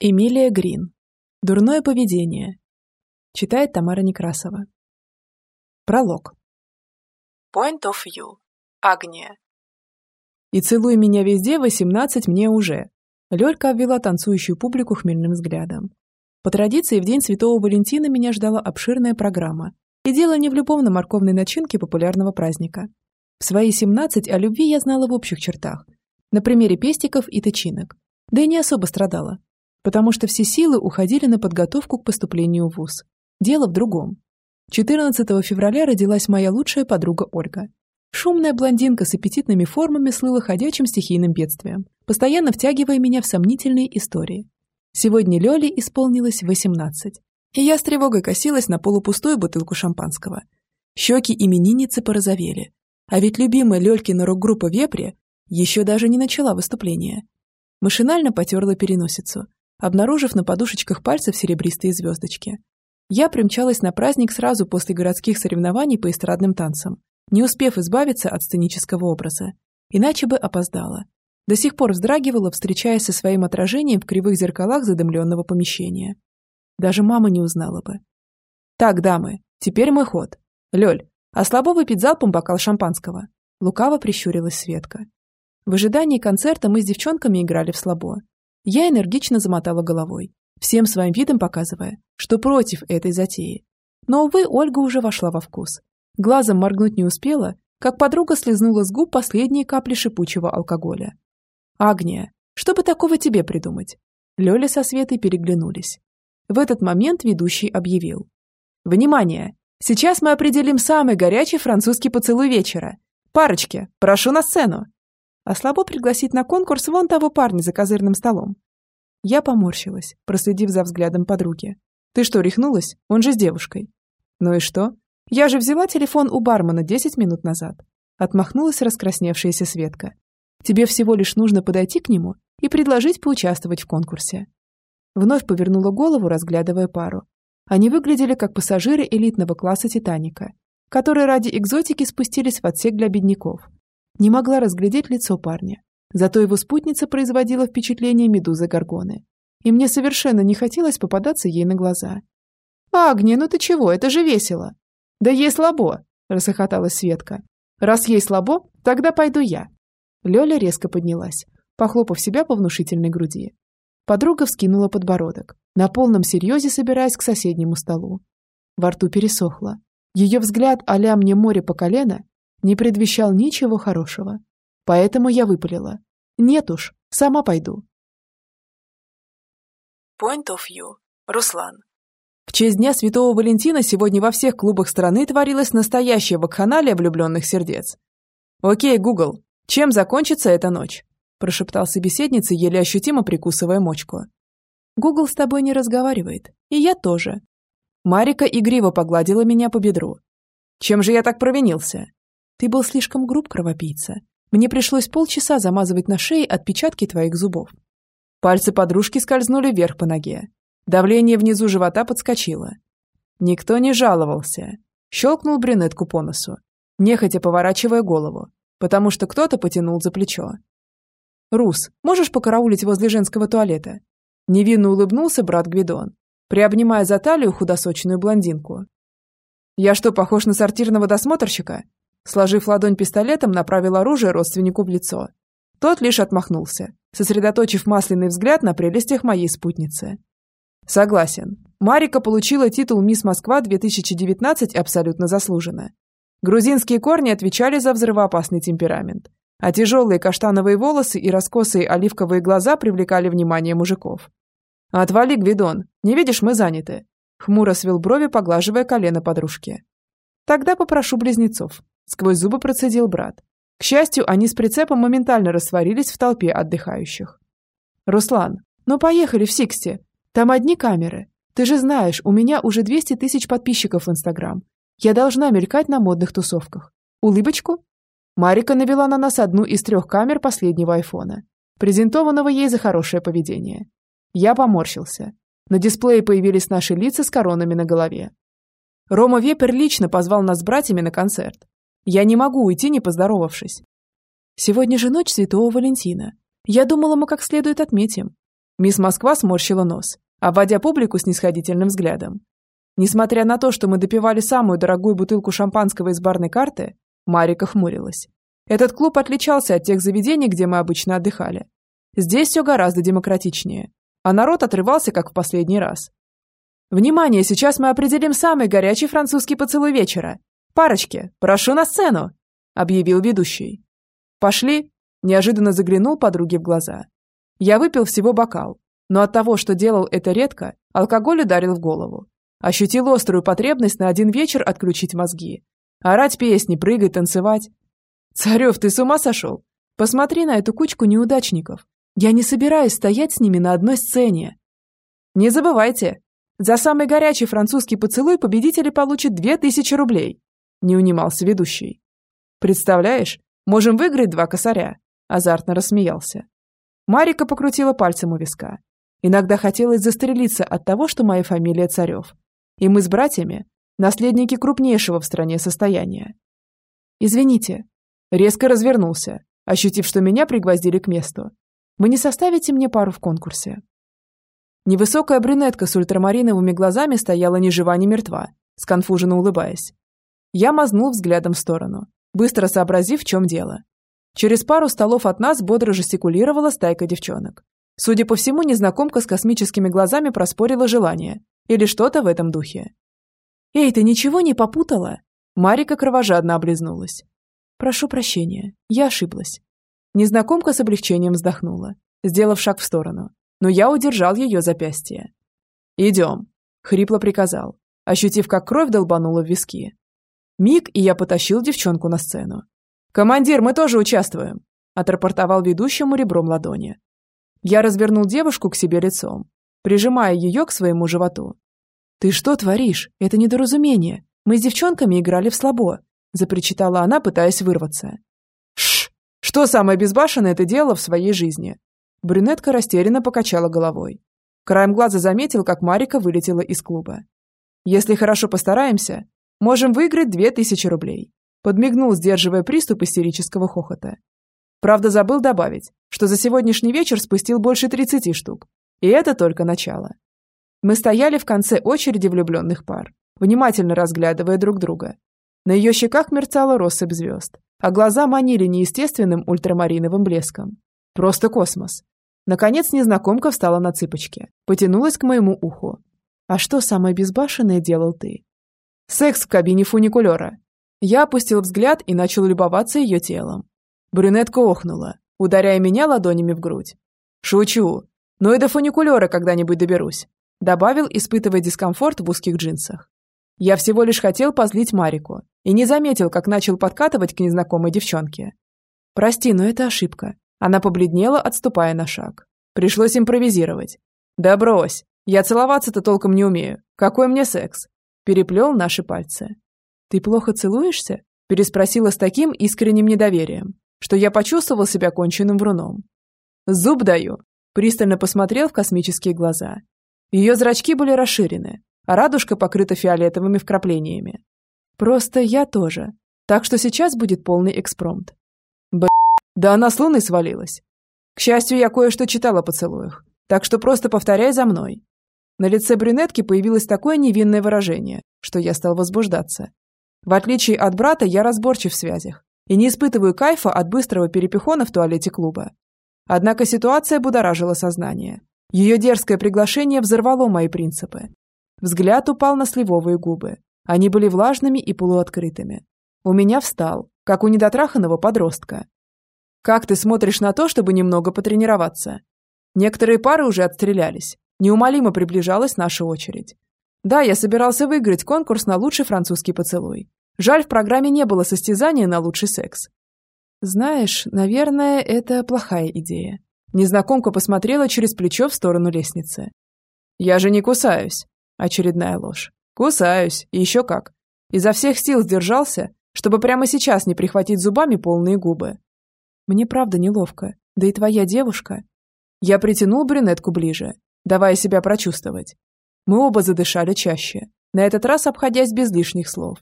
Эмилия Грин. Дурное поведение. Читает Тамара Некрасова. Пролог. Point of view. Агния. И целуй меня везде, 18 мне уже. Лёлька обвела танцующую публику хмельным взглядом. По традиции, в день Святого Валентина меня ждала обширная программа. И дело не в любовно морковной начинке популярного праздника. В свои 17 о любви я знала в общих чертах. На примере пестиков и тычинок. Да и не особо страдала потому что все силы уходили на подготовку к поступлению в ВУЗ. Дело в другом. 14 февраля родилась моя лучшая подруга Ольга. Шумная блондинка с аппетитными формами слыла ходячим стихийным бедствием, постоянно втягивая меня в сомнительные истории. Сегодня Лёле исполнилось 18, и я с тревогой косилась на полупустую бутылку шампанского. Щеки именинницы порозовели, а ведь любимая Лёлькина рок-группа «Вепре» еще даже не начала выступление. Машинально потерла переносицу, обнаружив на подушечках пальцев серебристые звездочки. Я примчалась на праздник сразу после городских соревнований по эстрадным танцам, не успев избавиться от сценического образа. Иначе бы опоздала. До сих пор вздрагивала, встречаясь со своим отражением в кривых зеркалах задымленного помещения. Даже мама не узнала бы. «Так, дамы, теперь мой ход. Лёль, а слабо выпить залпом бокал шампанского?» Лукаво прищурилась Светка. В ожидании концерта мы с девчонками играли в слабо. Я энергично замотала головой, всем своим видом показывая, что против этой затеи. Но, увы, Ольга уже вошла во вкус. Глазом моргнуть не успела, как подруга слезнула с губ последние капли шипучего алкоголя. «Агния, что бы такого тебе придумать?» Лёля со Светой переглянулись. В этот момент ведущий объявил. «Внимание! Сейчас мы определим самый горячий французский поцелуй вечера. Парочки, прошу на сцену!» А слабо пригласить на конкурс вон того парня за козырным столом. Я поморщилась, проследив за взглядом подруги. «Ты что, рехнулась? Он же с девушкой». «Ну и что? Я же взяла телефон у бармена десять минут назад». Отмахнулась раскрасневшаяся Светка. «Тебе всего лишь нужно подойти к нему и предложить поучаствовать в конкурсе». Вновь повернула голову, разглядывая пару. Они выглядели как пассажиры элитного класса «Титаника», которые ради экзотики спустились в отсек для бедняков не могла разглядеть лицо парня. Зато его спутница производила впечатление медузы Горгоны. И мне совершенно не хотелось попадаться ей на глаза. «Агния, ну ты чего? Это же весело!» «Да ей слабо!» – рассохоталась Светка. «Раз ей слабо, тогда пойду я». Лёля резко поднялась, похлопав себя по внушительной груди. Подруга вскинула подбородок, на полном серьезе собираясь к соседнему столу. Во рту пересохло. Ее взгляд а мне море по колено не предвещал ничего хорошего. Поэтому я выпалила. Нет уж, сама пойду. Point of view. Руслан. В честь Дня Святого Валентина сегодня во всех клубах страны творилась настоящая вакханалия влюбленных сердец. «Окей, Гугл, чем закончится эта ночь?» прошептал собеседница, еле ощутимо прикусывая мочку. «Гугл с тобой не разговаривает, и я тоже». Марика игриво погладила меня по бедру. «Чем же я так провинился?» Ты был слишком груб, кровопийца. Мне пришлось полчаса замазывать на шее отпечатки твоих зубов. Пальцы подружки скользнули вверх по ноге. Давление внизу живота подскочило. Никто не жаловался. Щелкнул брюнетку по носу, нехотя поворачивая голову, потому что кто-то потянул за плечо. «Рус, можешь покараулить возле женского туалета?» Невинно улыбнулся брат Гвидон, приобнимая за талию худосочную блондинку. «Я что, похож на сортирного досмотрщика?» Сложив ладонь пистолетом, направил оружие родственнику в лицо. Тот лишь отмахнулся, сосредоточив масляный взгляд на прелестях моей спутницы. Согласен. Марика получила титул «Мисс Москва-2019» абсолютно заслуженно. Грузинские корни отвечали за взрывоопасный темперамент, а тяжелые каштановые волосы и раскосые оливковые глаза привлекали внимание мужиков. «Отвали, Гвидон, не видишь, мы заняты», хмуро свел брови, поглаживая колено подружки. «Тогда попрошу близнецов», Сквозь зубы процедил брат. К счастью, они с прицепом моментально растворились в толпе отдыхающих. «Руслан, ну поехали в Sixty. Там одни камеры. Ты же знаешь, у меня уже 200 тысяч подписчиков в Инстаграм. Я должна мелькать на модных тусовках. Улыбочку?» Марика навела на нас одну из трех камер последнего айфона, презентованного ей за хорошее поведение. Я поморщился. На дисплее появились наши лица с коронами на голове. Рома Вепер лично позвал нас с братьями на концерт. Я не могу уйти, не поздоровавшись. Сегодня же ночь Святого Валентина. Я думала, мы как следует отметим. Мисс Москва сморщила нос, обводя публику снисходительным взглядом. Несмотря на то, что мы допивали самую дорогую бутылку шампанского из барной карты, Марика хмурилась. Этот клуб отличался от тех заведений, где мы обычно отдыхали. Здесь все гораздо демократичнее, а народ отрывался, как в последний раз. «Внимание, сейчас мы определим самый горячий французский поцелуй вечера. Парочки, прошу на сцену!» – объявил ведущий. «Пошли!» – неожиданно заглянул подруге в глаза. Я выпил всего бокал, но от того, что делал это редко, алкоголь ударил в голову. Ощутил острую потребность на один вечер отключить мозги. Орать песни, прыгать, танцевать. «Царев, ты с ума сошел? Посмотри на эту кучку неудачников. Я не собираюсь стоять с ними на одной сцене. Не забывайте, за самый горячий французский поцелуй победители получат две тысячи рублей. Не унимался ведущий. Представляешь, можем выиграть два косаря. Азартно рассмеялся. Марика покрутила пальцем у виска. Иногда хотелось застрелиться от того, что моя фамилия Царев. И мы с братьями – наследники крупнейшего в стране состояния. Извините. Резко развернулся, ощутив, что меня пригвоздили к месту. Вы не составите мне пару в конкурсе?» Невысокая брюнетка с ультрамариновыми глазами стояла ни жива, ни мертва, сконфуженно улыбаясь. Я мазнул взглядом в сторону, быстро сообразив, в чем дело. Через пару столов от нас бодро жестикулировала стайка девчонок. Судя по всему, незнакомка с космическими глазами проспорила желание или что-то в этом духе. «Эй, ты ничего не попутала?» Марика кровожадно облизнулась. «Прошу прощения, я ошиблась. Незнакомка с облегчением вздохнула, сделав шаг в сторону, но я удержал ее запястье. «Идем», — хрипло приказал, ощутив, как кровь долбанула в виски. Миг, и я потащил девчонку на сцену. «Командир, мы тоже участвуем», — отрапортовал ведущему ребром ладони. Я развернул девушку к себе лицом, прижимая ее к своему животу. «Ты что творишь? Это недоразумение. Мы с девчонками играли в слабо», — запричитала она, пытаясь вырваться. Что самое безбашенное ты делала в своей жизни?» Брюнетка растерянно покачала головой. Краем глаза заметил, как Марика вылетела из клуба. «Если хорошо постараемся, можем выиграть две тысячи рублей», подмигнул, сдерживая приступ истерического хохота. Правда, забыл добавить, что за сегодняшний вечер спустил больше 30 штук. И это только начало. Мы стояли в конце очереди влюбленных пар, внимательно разглядывая друг друга. На ее щеках мерцала россыпь звезд, а глаза манили неестественным ультрамариновым блеском. Просто космос. Наконец незнакомка встала на цыпочки, потянулась к моему уху. «А что самое безбашенное делал ты?» «Секс в кабине фуникулера». Я опустил взгляд и начал любоваться ее телом. Брюнетка охнула, ударяя меня ладонями в грудь. «Шучу. Но и до фуникулера когда-нибудь доберусь», добавил, испытывая дискомфорт в узких джинсах. Я всего лишь хотел позлить Марику и не заметил, как начал подкатывать к незнакомой девчонке. «Прости, но это ошибка». Она побледнела, отступая на шаг. Пришлось импровизировать. «Да брось! Я целоваться-то толком не умею. Какой мне секс?» Переплел наши пальцы. «Ты плохо целуешься?» Переспросила с таким искренним недоверием, что я почувствовал себя конченным вруном. «Зуб даю!» Пристально посмотрел в космические глаза. Ее зрачки были расширены, а радужка покрыта фиолетовыми вкраплениями. Просто я тоже. Так что сейчас будет полный экспромт. Б... Да она с луны свалилась. К счастью, я кое-что читала о поцелуях. Так что просто повторяй за мной. На лице брюнетки появилось такое невинное выражение, что я стал возбуждаться. В отличие от брата, я разборчив в связях и не испытываю кайфа от быстрого перепихона в туалете клуба. Однако ситуация будоражила сознание. Ее дерзкое приглашение взорвало мои принципы, Взгляд упал на сливовые губы. Они были влажными и полуоткрытыми. У меня встал, как у недотраханного подростка. «Как ты смотришь на то, чтобы немного потренироваться?» Некоторые пары уже отстрелялись. Неумолимо приближалась наша очередь. Да, я собирался выиграть конкурс на лучший французский поцелуй. Жаль, в программе не было состязания на лучший секс. Знаешь, наверное, это плохая идея. Незнакомка посмотрела через плечо в сторону лестницы. Я же не кусаюсь. Очередная ложь. Кусаюсь, и еще как. Изо всех сил сдержался, чтобы прямо сейчас не прихватить зубами полные губы. Мне правда неловко, да и твоя девушка. Я притянул брюнетку ближе, давая себя прочувствовать. Мы оба задышали чаще, на этот раз обходясь без лишних слов.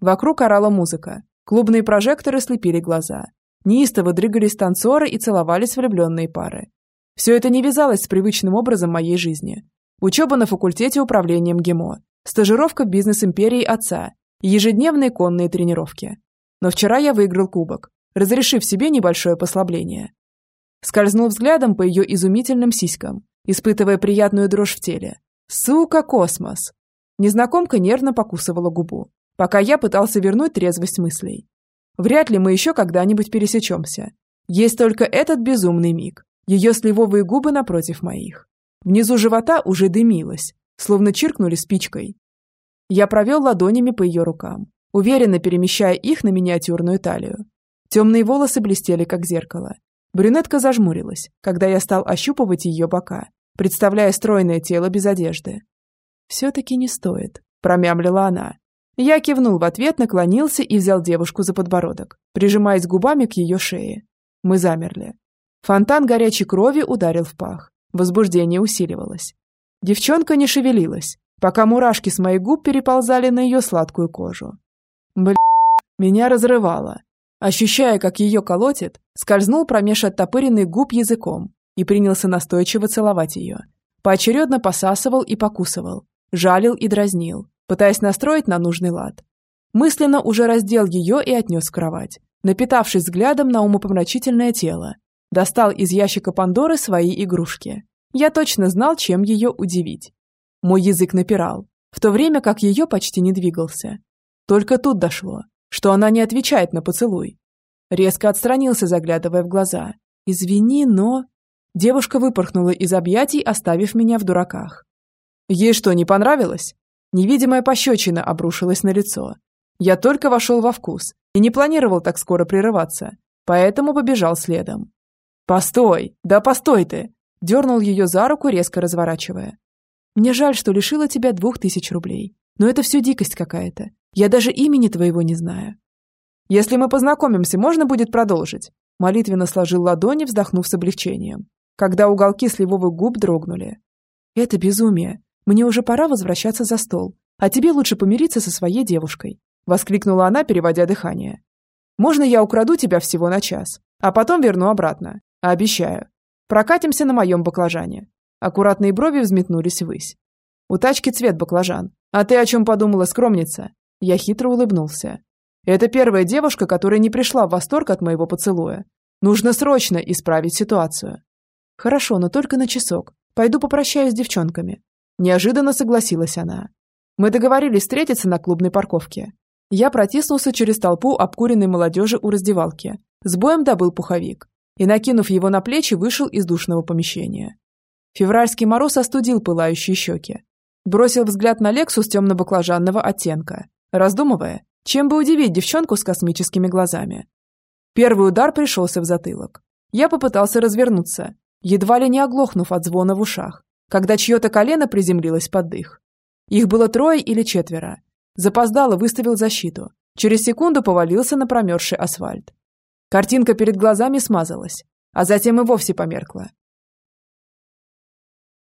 Вокруг орала музыка, клубные прожекторы слепили глаза. Неистово дрыгались танцоры и целовались влюбленные пары. Все это не вязалось с привычным образом моей жизни. Учеба на факультете управления МГИМО, стажировка в бизнес-империи отца ежедневные конные тренировки. Но вчера я выиграл кубок, разрешив себе небольшое послабление. Скользнул взглядом по ее изумительным сиськам, испытывая приятную дрожь в теле. Сука, космос! Незнакомка нервно покусывала губу, пока я пытался вернуть трезвость мыслей. Вряд ли мы еще когда-нибудь пересечемся. Есть только этот безумный миг. Ее сливовые губы напротив моих. Внизу живота уже дымилось, словно чиркнули спичкой. Я провел ладонями по ее рукам, уверенно перемещая их на миниатюрную талию. Темные волосы блестели, как зеркало. Брюнетка зажмурилась, когда я стал ощупывать ее бока, представляя стройное тело без одежды. «Все-таки не стоит», – промямлила она. Я кивнул в ответ, наклонился и взял девушку за подбородок, прижимаясь губами к ее шее. Мы замерли. Фонтан горячей крови ударил в пах. Возбуждение усиливалось. Девчонка не шевелилась, пока мурашки с моих губ переползали на ее сладкую кожу. Бля, меня разрывало. Ощущая, как ее колотит, скользнул промеж оттопыренных губ языком и принялся настойчиво целовать ее. Поочередно посасывал и покусывал, жалил и дразнил, пытаясь настроить на нужный лад. Мысленно уже раздел ее и отнес в кровать, напитавшись взглядом на умопомрачительное тело, Достал из ящика Пандоры свои игрушки. Я точно знал, чем ее удивить. Мой язык напирал, в то время как ее почти не двигался. Только тут дошло, что она не отвечает на поцелуй. Резко отстранился, заглядывая в глаза. «Извини, но...» Девушка выпорхнула из объятий, оставив меня в дураках. Ей что, не понравилось? Невидимая пощечина обрушилась на лицо. Я только вошел во вкус и не планировал так скоро прерываться, поэтому побежал следом. «Постой! Да постой ты!» Дернул ее за руку, резко разворачивая. «Мне жаль, что лишила тебя двух тысяч рублей. Но это все дикость какая-то. Я даже имени твоего не знаю». «Если мы познакомимся, можно будет продолжить?» Молитвенно сложил ладони, вздохнув с облегчением, когда уголки сливовых губ дрогнули. «Это безумие. Мне уже пора возвращаться за стол, а тебе лучше помириться со своей девушкой», воскликнула она, переводя дыхание. «Можно я украду тебя всего на час, а потом верну обратно? Обещаю. Прокатимся на моем баклажане. Аккуратные брови взметнулись ввысь. У тачки цвет баклажан. А ты о чем подумала, скромница? Я хитро улыбнулся. Это первая девушка, которая не пришла в восторг от моего поцелуя. Нужно срочно исправить ситуацию. Хорошо, но только на часок. Пойду попрощаюсь с девчонками. Неожиданно согласилась она. Мы договорились встретиться на клубной парковке. Я протиснулся через толпу обкуренной молодежи у раздевалки. С боем добыл пуховик и, накинув его на плечи, вышел из душного помещения. Февральский мороз остудил пылающие щеки. Бросил взгляд на Лексус темно-баклажанного оттенка, раздумывая, чем бы удивить девчонку с космическими глазами. Первый удар пришелся в затылок. Я попытался развернуться, едва ли не оглохнув от звона в ушах, когда чье-то колено приземлилось под дых. Их было трое или четверо. Запоздало выставил защиту. Через секунду повалился на промерзший асфальт. Картинка перед глазами смазалась, а затем и вовсе померкла.